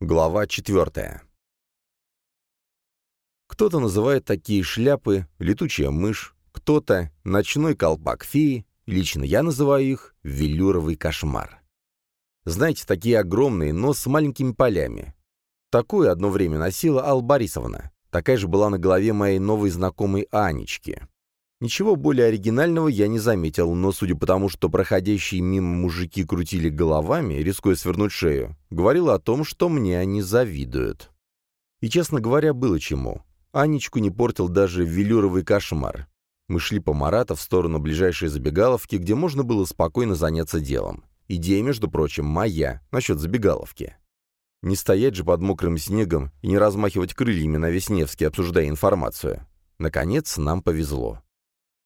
Глава четвертая. Кто-то называет такие шляпы «летучая мышь», кто-то «ночной колпак феи», лично я называю их «велюровый кошмар». Знаете, такие огромные, но с маленькими полями. Такую одно время носила Алла Борисовна. Такая же была на голове моей новой знакомой Анечки. Ничего более оригинального я не заметил, но судя по тому, что проходящие мимо мужики крутили головами, рискуя свернуть шею, говорило о том, что мне они завидуют. И, честно говоря, было чему. Анечку не портил даже велюровый кошмар. Мы шли по Марата в сторону ближайшей забегаловки, где можно было спокойно заняться делом. Идея, между прочим, моя, насчет забегаловки. Не стоять же под мокрым снегом и не размахивать крыльями на весь Невский, обсуждая информацию. Наконец, нам повезло.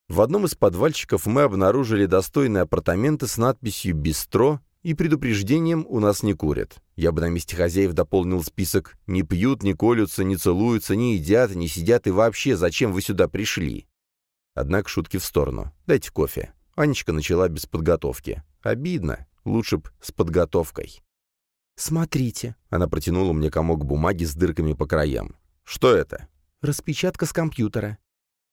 В одном из подвальчиков мы обнаружили достойные апартаменты с надписью «Бистро» и предупреждением «У нас не курят». Я бы на месте хозяев дополнил список «Не пьют, не колются, не целуются, не едят, не сидят и вообще, зачем вы сюда пришли?» Однако шутки в сторону. «Дайте кофе». Анечка начала без подготовки. Обидно. Лучше б с подготовкой. «Смотрите». Она протянула мне комок бумаги с дырками по краям. «Что это?» «Распечатка с компьютера.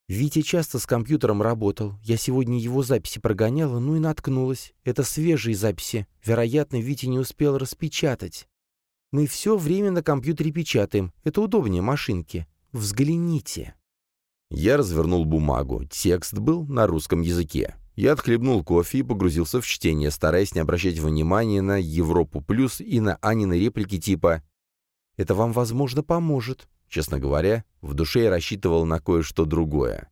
Витя часто с компьютером работал. Я сегодня его записи прогоняла, ну и наткнулась. Это свежие записи. Вероятно, Витя не успел распечатать. Мы все время на компьютере печатаем. Это удобнее машинки. Взгляните. Я развернул бумагу. Текст был на русском языке. Я отхлебнул кофе и погрузился в чтение, стараясь не обращать внимания на Европу Плюс и на Анины реплики типа «Это вам, возможно, поможет. Честно говоря, в душе я рассчитывал на кое-что другое.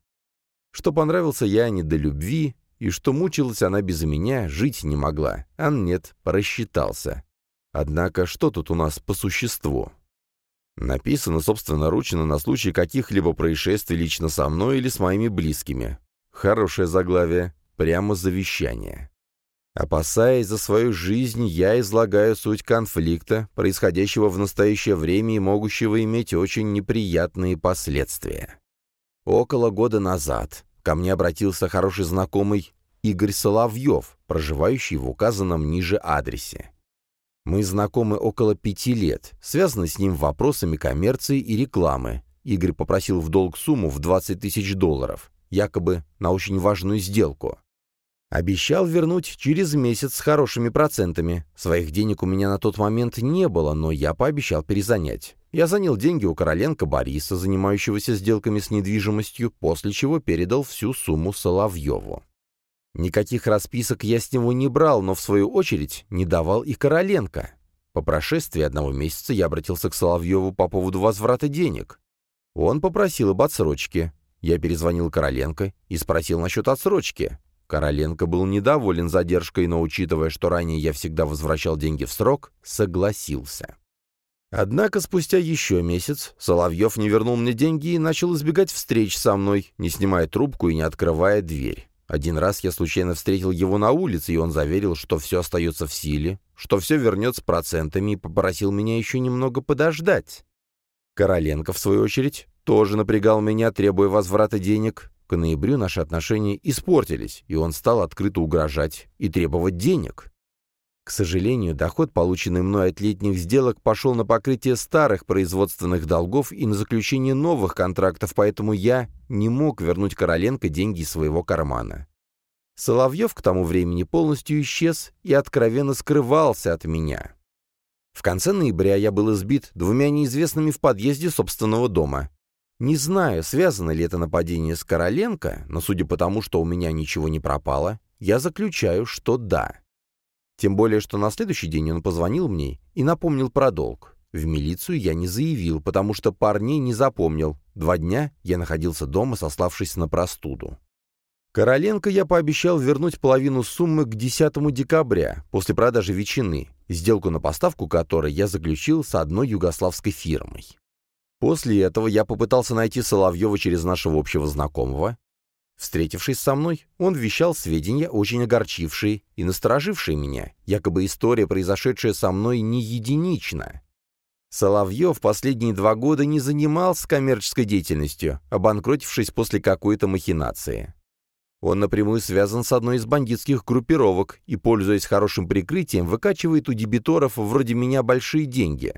Что понравился я не до любви, и что мучилась она без меня, жить не могла. А нет, просчитался. Однако, что тут у нас по существу? Написано собственноручно на случай каких-либо происшествий лично со мной или с моими близкими. Хорошее заглавие, прямо завещание. Опасаясь за свою жизнь, я излагаю суть конфликта, происходящего в настоящее время и могущего иметь очень неприятные последствия. Около года назад ко мне обратился хороший знакомый Игорь Соловьев, проживающий в указанном ниже адресе. Мы знакомы около пяти лет, связаны с ним вопросами коммерции и рекламы. Игорь попросил в долг сумму в 20 тысяч долларов, якобы на очень важную сделку. Обещал вернуть через месяц с хорошими процентами. Своих денег у меня на тот момент не было, но я пообещал перезанять. Я занял деньги у Короленко Бориса, занимающегося сделками с недвижимостью, после чего передал всю сумму Соловьеву. Никаких расписок я с него не брал, но в свою очередь не давал и Короленко. По прошествии одного месяца я обратился к Соловьеву по поводу возврата денег. Он попросил об отсрочке. Я перезвонил Короленко и спросил насчет отсрочки. Короленко был недоволен задержкой, но, учитывая, что ранее я всегда возвращал деньги в срок, согласился. Однако спустя еще месяц Соловьев не вернул мне деньги и начал избегать встреч со мной, не снимая трубку и не открывая дверь. Один раз я случайно встретил его на улице, и он заверил, что все остается в силе, что все вернется с процентами и попросил меня еще немного подождать. Короленко, в свою очередь, тоже напрягал меня, требуя возврата денег, к ноябрю наши отношения испортились, и он стал открыто угрожать и требовать денег. К сожалению, доход, полученный мной от летних сделок, пошел на покрытие старых производственных долгов и на заключение новых контрактов, поэтому я не мог вернуть Короленко деньги из своего кармана. Соловьев к тому времени полностью исчез и откровенно скрывался от меня. В конце ноября я был избит двумя неизвестными в подъезде собственного дома. Не знаю, связано ли это нападение с Короленко, но судя по тому, что у меня ничего не пропало, я заключаю, что да. Тем более, что на следующий день он позвонил мне и напомнил про долг. В милицию я не заявил, потому что парней не запомнил. Два дня я находился дома, сославшись на простуду. Короленко я пообещал вернуть половину суммы к 10 декабря, после продажи ветчины, сделку на поставку которой я заключил с одной югославской фирмой. После этого я попытался найти Соловьева через нашего общего знакомого. Встретившись со мной, он вещал сведения, очень огорчившие и насторожившие меня, якобы история, произошедшая со мной, не единична. Соловьев последние два года не занимался коммерческой деятельностью, обанкротившись после какой-то махинации. Он напрямую связан с одной из бандитских группировок и, пользуясь хорошим прикрытием, выкачивает у дебиторов вроде меня большие деньги.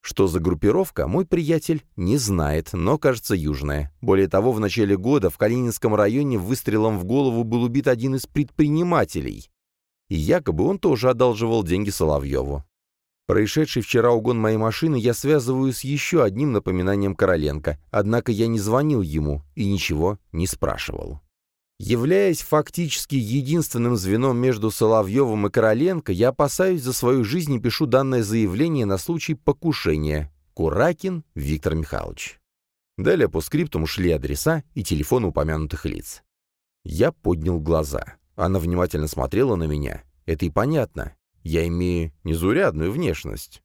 Что за группировка, мой приятель не знает, но, кажется, южная. Более того, в начале года в Калининском районе выстрелом в голову был убит один из предпринимателей. И якобы он тоже одалживал деньги Соловьеву. Происшедший вчера угон моей машины я связываю с еще одним напоминанием Короленко, однако я не звонил ему и ничего не спрашивал. Являясь фактически единственным звеном между Соловьевым и Короленко, я опасаюсь за свою жизнь и пишу данное заявление на случай покушения. Куракин Виктор Михайлович. Далее по скриптам ушли адреса и телефоны упомянутых лиц. Я поднял глаза. Она внимательно смотрела на меня. Это и понятно. Я имею незурядную внешность.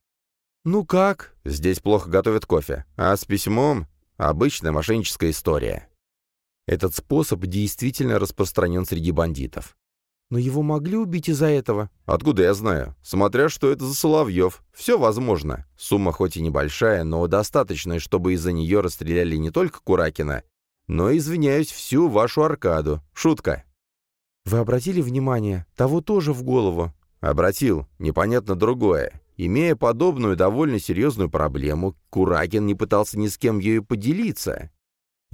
«Ну как?» «Здесь плохо готовят кофе. А с письмом?» «Обычная мошенническая история». Этот способ действительно распространен среди бандитов. Но его могли убить из-за этого? Откуда я знаю? Смотря что это за Соловьев. Все возможно. Сумма хоть и небольшая, но достаточная, чтобы из-за нее расстреляли не только Куракина, но, извиняюсь, всю вашу аркаду. Шутка. Вы обратили внимание? Того тоже в голову. Обратил. Непонятно другое. Имея подобную довольно серьезную проблему, Куракин не пытался ни с кем ею поделиться.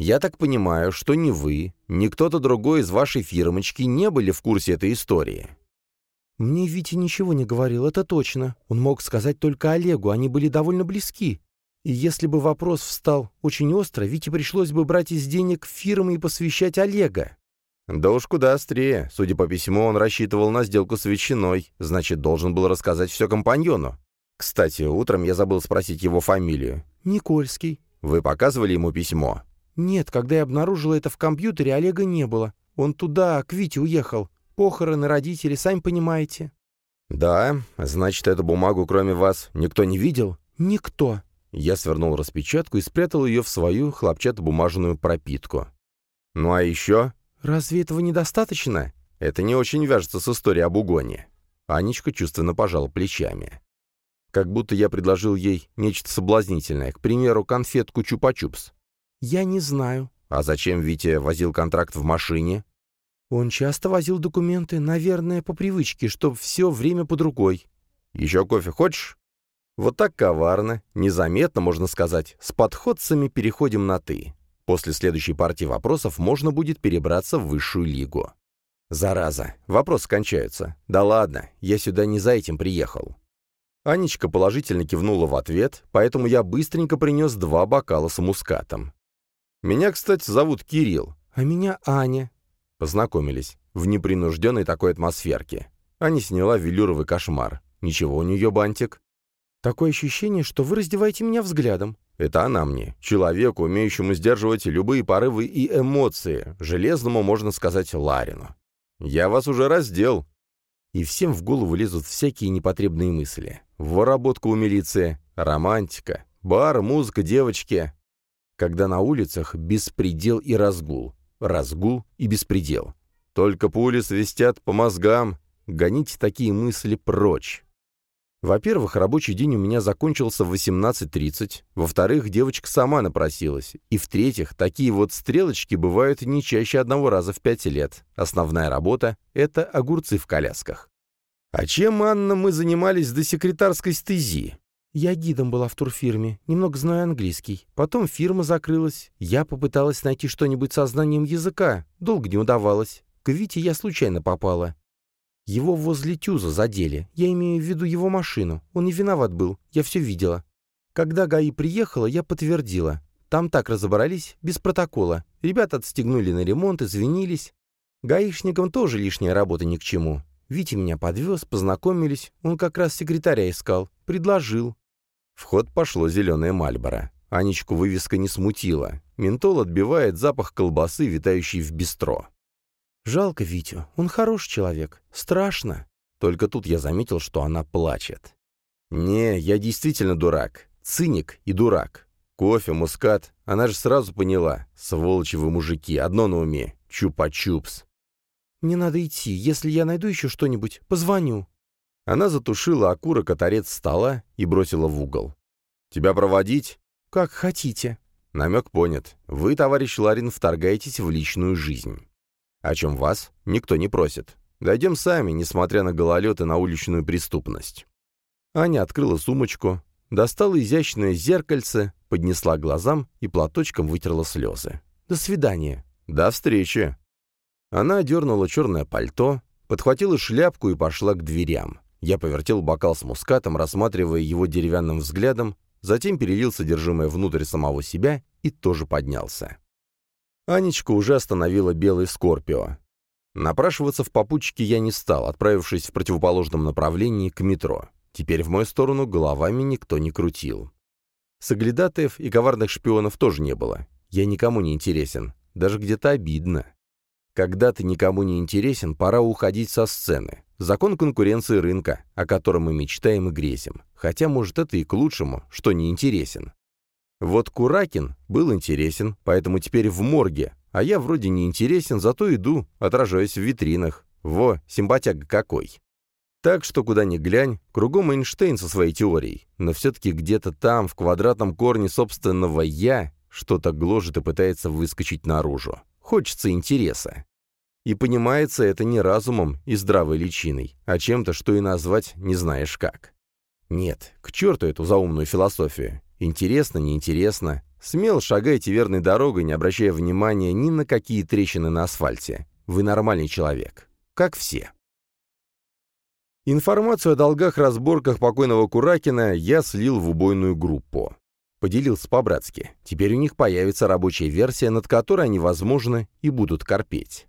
Я так понимаю, что ни вы, ни кто-то другой из вашей фирмочки не были в курсе этой истории. Мне Витя ничего не говорил, это точно. Он мог сказать только Олегу, они были довольно близки. И если бы вопрос встал очень остро, Вите пришлось бы брать из денег фирмы и посвящать Олега. Да уж куда острее. Судя по письму, он рассчитывал на сделку с ветчиной, значит, должен был рассказать все компаньону. Кстати, утром я забыл спросить его фамилию. Никольский. Вы показывали ему письмо? «Нет, когда я обнаружила это в компьютере, Олега не было. Он туда, к Вите, уехал. Похороны, родители, сами понимаете». «Да, значит, эту бумагу, кроме вас, никто не видел?» «Никто». Я свернул распечатку и спрятал ее в свою хлопчатобумажную пропитку. «Ну а еще?» «Разве этого недостаточно?» «Это не очень вяжется с историей об угоне». Анечка чувственно пожала плечами. Как будто я предложил ей нечто соблазнительное, к примеру, конфетку Чупа-Чупс. «Я не знаю». «А зачем Витя возил контракт в машине?» «Он часто возил документы, наверное, по привычке, чтоб все время под рукой». «Еще кофе хочешь?» Вот так коварно, незаметно, можно сказать, с подходцами переходим на «ты». После следующей партии вопросов можно будет перебраться в высшую лигу. Зараза, вопросы кончаются. Да ладно, я сюда не за этим приехал. Анечка положительно кивнула в ответ, поэтому я быстренько принес два бокала с мускатом. Меня, кстати, зовут Кирилл. А меня Аня. Познакомились. В непринужденной такой атмосферке. Аня сняла велюровый кошмар. Ничего у нее бантик. Такое ощущение, что вы раздеваете меня взглядом. Это она мне, человеку, умеющему сдерживать любые порывы и эмоции, железному, можно сказать, Ларину. Я вас уже раздел. И всем в голову лезут всякие непотребные мысли. Воработка у милиции, романтика, бар, музыка, девочки когда на улицах беспредел и разгул, разгул и беспредел. Только пули свистят по мозгам, гоните такие мысли прочь. Во-первых, рабочий день у меня закончился в 18.30, во-вторых, девочка сама напросилась, и в-третьих, такие вот стрелочки бывают не чаще одного раза в пять лет. Основная работа — это огурцы в колясках. А чем, Анна, мы занимались до секретарской стези? Я гидом была в турфирме, немного знаю английский. Потом фирма закрылась. Я попыталась найти что-нибудь со знанием языка. Долго не удавалось. К Вите я случайно попала. Его возле Тюза задели. Я имею в виду его машину. Он не виноват был. Я все видела. Когда ГАИ приехала, я подтвердила. Там так разобрались, без протокола. Ребята отстегнули на ремонт, извинились. Гаишникам тоже лишняя работа ни к чему. Витя меня подвез, познакомились. Он как раз секретаря искал. Предложил. В ход пошло зеленое мальборо. Анечку вывеска не смутила. Ментол отбивает запах колбасы, витающий в бистро. «Жалко Витю. Он хороший человек. Страшно». Только тут я заметил, что она плачет. «Не, я действительно дурак. Циник и дурак. Кофе, мускат. Она же сразу поняла. Сволочи вы мужики, одно на уме. Чупа-чупс». «Мне надо идти. Если я найду еще что-нибудь, позвоню». Она затушила окурок от торец стола и бросила в угол. «Тебя проводить?» «Как хотите». Намек понят. Вы, товарищ Ларин, вторгаетесь в личную жизнь. О чем вас никто не просит. Дойдем сами, несмотря на гололед и на уличную преступность. Аня открыла сумочку, достала изящное зеркальце, поднесла глазам и платочком вытерла слезы. «До свидания». «До встречи». Она дернула черное пальто, подхватила шляпку и пошла к дверям. Я повертел бокал с мускатом, рассматривая его деревянным взглядом, затем перелил содержимое внутрь самого себя и тоже поднялся. Анечка уже остановила белый Скорпио. Напрашиваться в попутчике я не стал, отправившись в противоположном направлении к метро. Теперь в мою сторону головами никто не крутил. Соглядатаев и коварных шпионов тоже не было. Я никому не интересен. Даже где-то обидно. Когда ты никому не интересен, пора уходить со сцены. Закон конкуренции рынка, о котором мы мечтаем и грезим. Хотя, может, это и к лучшему, что не интересен. Вот Куракин был интересен, поэтому теперь в морге, а я вроде не интересен, зато иду, отражаюсь в витринах. Во, симпатяга какой. Так что куда ни глянь, кругом Эйнштейн со своей теорией, но все-таки где-то там, в квадратном корне собственного «я», что-то гложет и пытается выскочить наружу. Хочется интереса. И понимается это не разумом и здравой личиной, а чем-то, что и назвать не знаешь как. Нет, к черту эту заумную философию. Интересно, неинтересно. Смело шагайте верной дорогой, не обращая внимания ни на какие трещины на асфальте. Вы нормальный человек. Как все. Информацию о долгах-разборках покойного Куракина я слил в убойную группу. Поделился по-братски. Теперь у них появится рабочая версия, над которой они, возможно, и будут корпеть.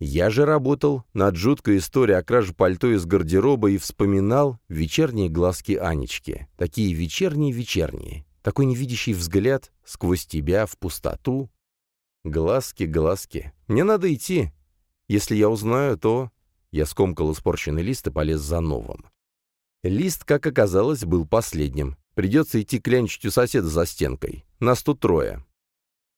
Я же работал над жуткой историей о краже пальто из гардероба и вспоминал вечерние глазки Анечки. Такие вечерние-вечерние. Такой невидящий взгляд сквозь тебя в пустоту. Глазки, глазки. Мне надо идти. Если я узнаю, то... Я скомкал испорченный лист и полез за новым. Лист, как оказалось, был последним. Придется идти клянчить у соседа за стенкой. Нас тут трое.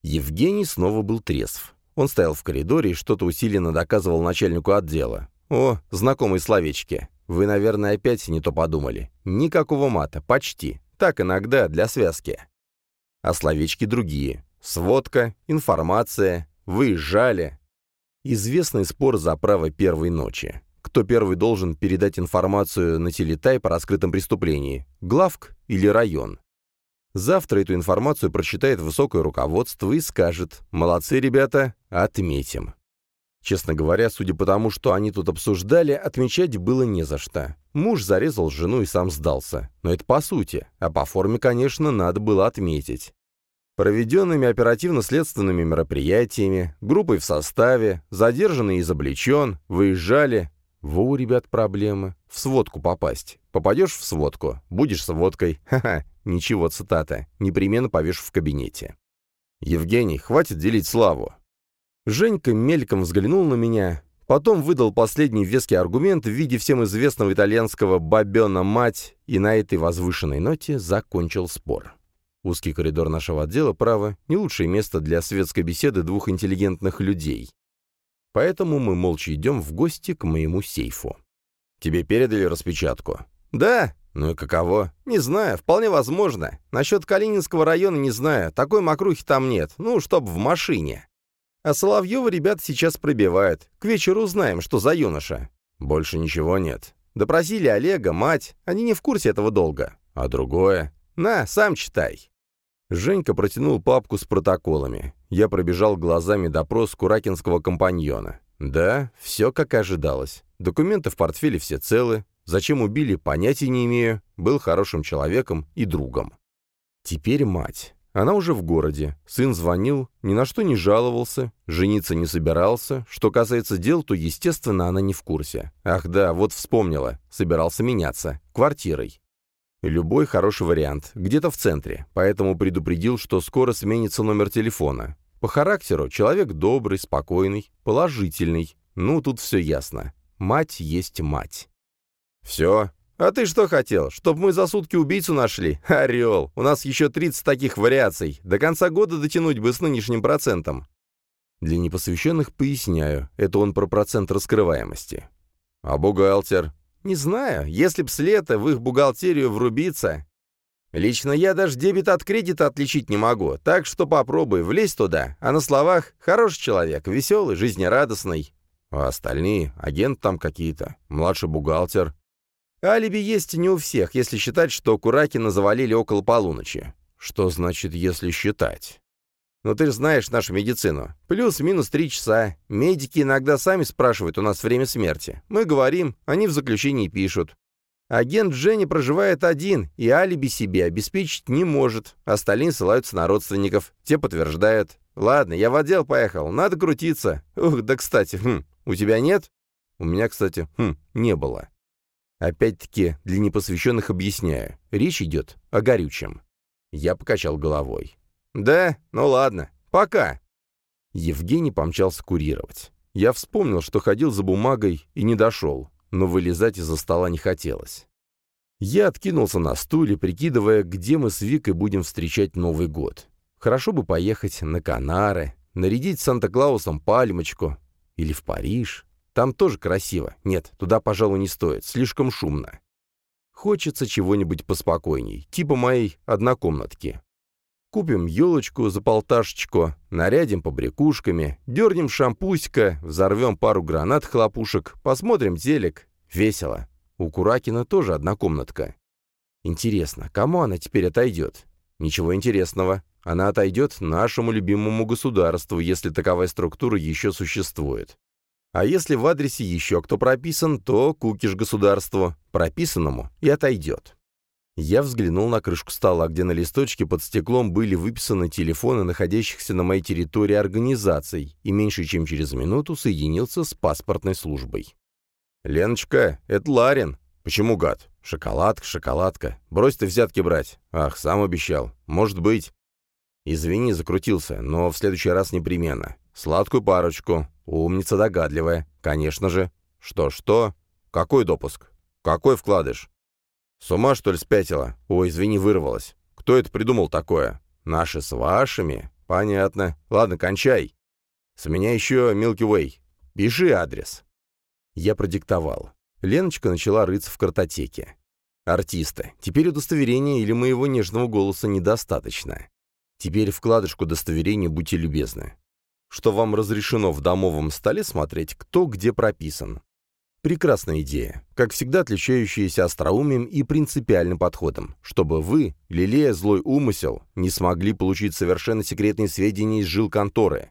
Евгений снова был трезв. Он стоял в коридоре и что-то усиленно доказывал начальнику отдела. «О, знакомые словечки. Вы, наверное, опять не то подумали. Никакого мата, почти. Так иногда, для связки. А словечки другие. Сводка, информация, выезжали. Известный спор за право первой ночи. Кто первый должен передать информацию на телетай по раскрытом преступлении? Главк или район? Завтра эту информацию прочитает высокое руководство и скажет «Молодцы, ребята, отметим». Честно говоря, судя по тому, что они тут обсуждали, отмечать было не за что. Муж зарезал жену и сам сдался. Но это по сути, а по форме, конечно, надо было отметить. Проведенными оперативно-следственными мероприятиями, группой в составе, задержанный и изобличен, выезжали. Во у ребят проблемы. В сводку попасть. Попадешь в сводку, будешь сводкой. Ха-ха, Ничего, цитата. Непременно повешу в кабинете. «Евгений, хватит делить славу». Женька мельком взглянул на меня, потом выдал последний веский аргумент в виде всем известного итальянского «бабена мать» и на этой возвышенной ноте закончил спор. Узкий коридор нашего отдела, право, не лучшее место для светской беседы двух интеллигентных людей. Поэтому мы молча идем в гости к моему сейфу. «Тебе передали распечатку?» «Да», «Ну и каково?» «Не знаю, вполне возможно. Насчет Калининского района не знаю, такой мокрухи там нет, ну, чтоб в машине. А Соловьева ребята сейчас пробивают. К вечеру узнаем, что за юноша». «Больше ничего нет». Допросили Олега, мать, они не в курсе этого долга. А другое? На, сам читай. Женька протянул папку с протоколами. Я пробежал глазами допрос куракинского компаньона. Да, все как ожидалось. Документы в портфеле все целы, Зачем убили, понятия не имею. Был хорошим человеком и другом. Теперь мать. Она уже в городе. Сын звонил, ни на что не жаловался, жениться не собирался. Что касается дел, то, естественно, она не в курсе. Ах да, вот вспомнила. Собирался меняться. Квартирой. Любой хороший вариант. Где-то в центре. Поэтому предупредил, что скоро сменится номер телефона. По характеру человек добрый, спокойный, положительный. Ну, тут все ясно. Мать есть мать. «Все. А ты что хотел? Чтоб мы за сутки убийцу нашли? Орел! У нас еще 30 таких вариаций. До конца года дотянуть бы с нынешним процентом». Для непосвященных поясняю. Это он про процент раскрываемости. «А бухгалтер?» «Не знаю. Если б с лета в их бухгалтерию врубиться...» «Лично я даже дебет от кредита отличить не могу, так что попробуй, влезь туда. А на словах хороший человек, веселый, жизнерадостный. А остальные — агент там какие-то, младший бухгалтер. Алиби есть не у всех, если считать, что Куракина завалили около полуночи. Что значит «если считать»? Ну ты же знаешь нашу медицину. Плюс-минус три часа. Медики иногда сами спрашивают у нас время смерти. Мы говорим, они в заключении пишут. Агент Дженни проживает один и алиби себе обеспечить не может. Остальные ссылаются на родственников. Те подтверждают. Ладно, я в отдел поехал. Надо крутиться. Ух, да кстати, хм, у тебя нет? У меня, кстати, хм, не было. Опять-таки, для непосвященных объясняю. Речь идет о горючем. Я покачал головой. «Да? Ну ладно. Пока». Евгений помчался курировать. Я вспомнил, что ходил за бумагой и не дошел, но вылезать из-за стола не хотелось. Я откинулся на стуле, прикидывая, где мы с Викой будем встречать Новый год. Хорошо бы поехать на Канары, нарядить Санта-Клаусом пальмочку. Или в Париж. Там тоже красиво. Нет, туда, пожалуй, не стоит. Слишком шумно. Хочется чего-нибудь поспокойней, типа моей однокомнатки. Купим елочку за полташечку, нарядим побрякушками, дернем шампуська, взорвем пару гранат-хлопушек, посмотрим телек. Весело. У Куракина тоже одна комнатка. Интересно, кому она теперь отойдет? Ничего интересного. Она отойдет нашему любимому государству, если таковая структура еще существует. А если в адресе еще кто прописан, то кукиш государству, прописанному, и отойдет. Я взглянул на крышку стола, где на листочке под стеклом были выписаны телефоны находящихся на моей территории организаций, и меньше чем через минуту соединился с паспортной службой. «Леночка, это Ларин. Почему гад? Шоколадка, шоколадка. Брось ты взятки брать. Ах, сам обещал. Может быть». «Извини, закрутился, но в следующий раз непременно. Сладкую парочку. Умница догадливая. Конечно же. Что-что? Какой допуск? Какой вкладыш? «С ума, что ли, спятила? Ой, извини, вырвалась. Кто это придумал такое? Наши с вашими? Понятно. Ладно, кончай. С меня еще Milky Way. Пиши адрес». Я продиктовал. Леночка начала рыться в картотеке. «Артисты. Теперь удостоверения или моего нежного голоса недостаточно. Теперь вкладышку удостоверения будьте любезны. Что вам разрешено в домовом столе смотреть, кто где прописан. Прекрасная идея, как всегда отличающаяся остроумием и принципиальным подходом, чтобы вы, лелея злой умысел, не смогли получить совершенно секретные сведения из жил конторы.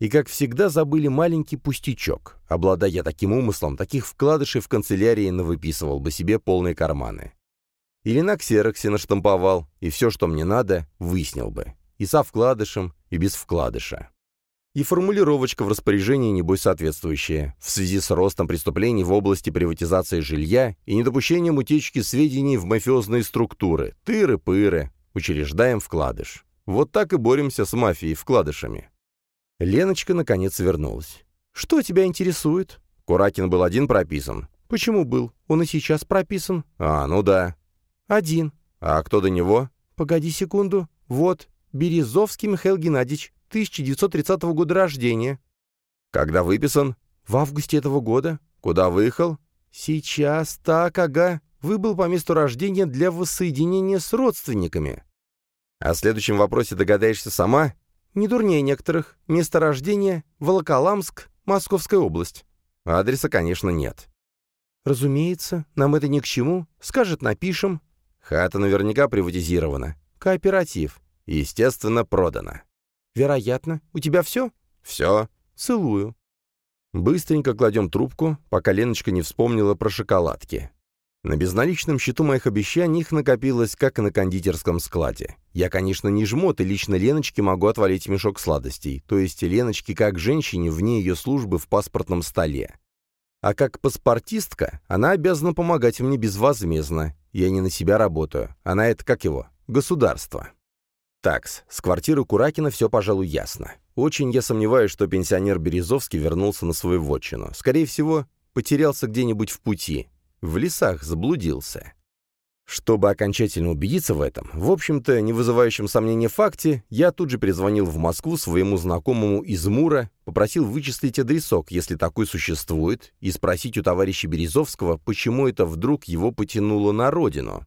И, как всегда, забыли маленький пустячок. Обладая таким умыслом, таких вкладышей в канцелярии навыписывал бы себе полные карманы. Или на ксероксе наштамповал, и все, что мне надо, выяснил бы. И со вкладышем, и без вкладыша. И формулировочка в распоряжении, небось, соответствующая. В связи с ростом преступлений в области приватизации жилья и недопущением утечки сведений в мафиозные структуры. Тыры-пыры. Учреждаем вкладыш. Вот так и боремся с мафией вкладышами. Леночка, наконец, вернулась. «Что тебя интересует?» Куракин был один прописан. «Почему был? Он и сейчас прописан». «А, ну да». «Один». «А кто до него?» «Погоди секунду. Вот, Березовский Михаил Геннадьевич, 1930 года рождения». «Когда выписан?» «В августе этого года». «Куда выехал?» «Сейчас, так, ага. Выбыл по месту рождения для воссоединения с родственниками». «О следующем вопросе догадаешься сама?» «Не дурнее некоторых. Место рождения — Волоколамск, Московская область». «Адреса, конечно, нет». «Разумеется, нам это ни к чему. Скажет, напишем». «Хата наверняка приватизирована». «Кооператив». «Естественно, продана». «Вероятно. У тебя все?» «Все. Целую». Быстренько кладем трубку, пока Леночка не вспомнила про шоколадки. На безналичном счету моих обещаний их накопилось, как и на кондитерском складе. Я, конечно, не жмот, и лично Леночке могу отвалить мешок сладостей, то есть Леночке как женщине вне ее службы в паспортном столе. А как паспортистка, она обязана помогать мне безвозмездно. Я не на себя работаю, она это как его? Государство. Такс, с квартиры Куракина все, пожалуй, ясно. Очень я сомневаюсь, что пенсионер Березовский вернулся на свою вотчину. Скорее всего, потерялся где-нибудь в пути. В лесах заблудился. Чтобы окончательно убедиться в этом, в общем-то, не вызывающем сомнения факте, я тут же перезвонил в Москву своему знакомому из Мура, попросил вычислить адресок, если такой существует, и спросить у товарища Березовского, почему это вдруг его потянуло на родину.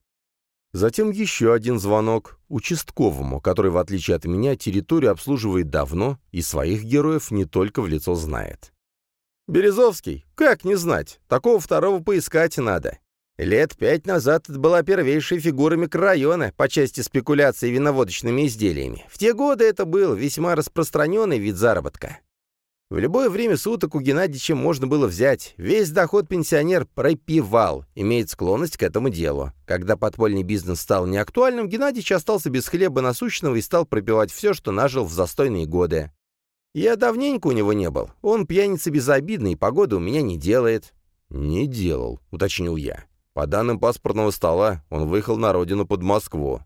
Затем еще один звонок участковому, который, в отличие от меня, территорию обслуживает давно и своих героев не только в лицо знает. «Березовский? Как не знать? Такого второго поискать надо. Лет пять назад это была первейшая фигура микрорайона по части спекуляции виноводочными изделиями. В те годы это был весьма распространенный вид заработка. В любое время суток у Геннадьевича можно было взять. Весь доход пенсионер пропивал, имеет склонность к этому делу. Когда подпольный бизнес стал неактуальным, Геннадьевич остался без хлеба насущного и стал пропивать все, что нажил в застойные годы. Я давненько у него не был. Он пьяница безобидный, погода у меня не делает. «Не делал», — уточнил я. По данным паспортного стола, он выехал на родину под Москву.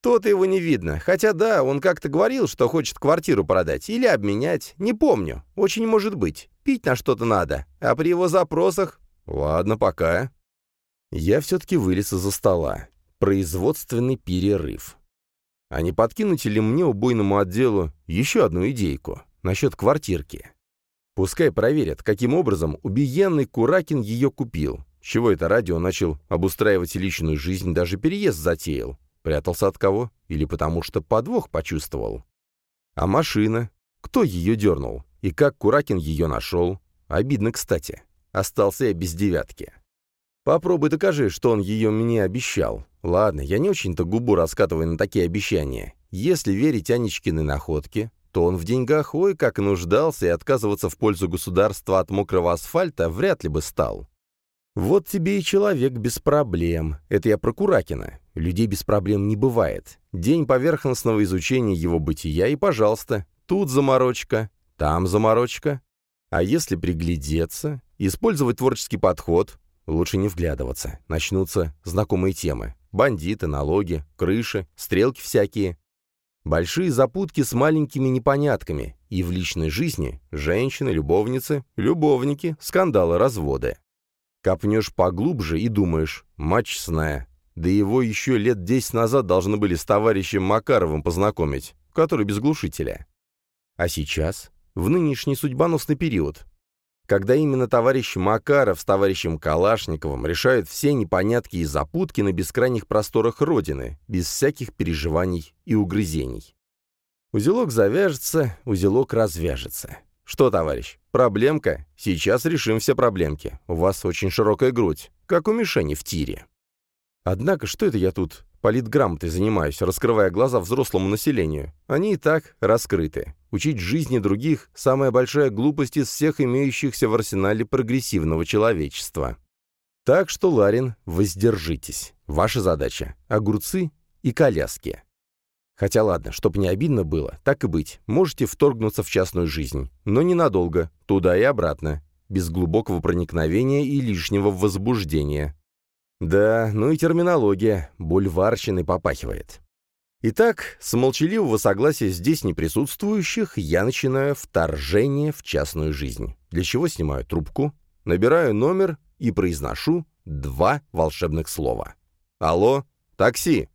То-то его не видно. Хотя да, он как-то говорил, что хочет квартиру продать или обменять. Не помню. Очень может быть. Пить на что-то надо. А при его запросах... Ладно, пока. Я все-таки вылез из-за стола. Производственный перерыв. А не подкинуть ли мне убойному отделу еще одну идейку насчет квартирки? Пускай проверят, каким образом убиенный Куракин ее купил. Чего это радио начал обустраивать личную жизнь, даже переезд затеял? Прятался от кого? Или потому что подвох почувствовал? А машина? Кто ее дернул? И как Куракин ее нашел? Обидно, кстати. Остался я без девятки. Попробуй докажи, что он ее мне обещал. Ладно, я не очень-то губу раскатываю на такие обещания. Если верить Анечкиной находке, то он в деньгах ой как нуждался и отказываться в пользу государства от мокрого асфальта вряд ли бы стал. Вот тебе и человек без проблем. Это я про Куракина. Людей без проблем не бывает. День поверхностного изучения его бытия и, пожалуйста, тут заморочка, там заморочка. А если приглядеться, использовать творческий подход, лучше не вглядываться. Начнутся знакомые темы. Бандиты, налоги, крыши, стрелки всякие. Большие запутки с маленькими непонятками. И в личной жизни женщины, любовницы, любовники, скандалы, разводы. Копнешь поглубже и думаешь, честная. Да его еще лет десять назад должны были с товарищем Макаровым познакомить, который без глушителя. А сейчас, в нынешний судьбоносный период, когда именно товарищ Макаров с товарищем Калашниковым решают все непонятки и запутки на бескрайних просторах Родины, без всяких переживаний и угрызений. Узелок завяжется, узелок развяжется. «Что, товарищ, проблемка? Сейчас решим все проблемки. У вас очень широкая грудь, как у мишени в тире». Однако, что это я тут политграмотой занимаюсь, раскрывая глаза взрослому населению? Они и так раскрыты. Учить жизни других – самая большая глупость из всех имеющихся в арсенале прогрессивного человечества. Так что, Ларин, воздержитесь. Ваша задача – огурцы и коляски. Хотя ладно, чтоб не обидно было, так и быть, можете вторгнуться в частную жизнь, но ненадолго, туда и обратно, без глубокого проникновения и лишнего возбуждения. Да, ну и терминология, бульварщины попахивает. Итак, с молчаливого согласия здесь не присутствующих я начинаю вторжение в частную жизнь, для чего снимаю трубку, набираю номер и произношу два волшебных слова. «Алло, такси!»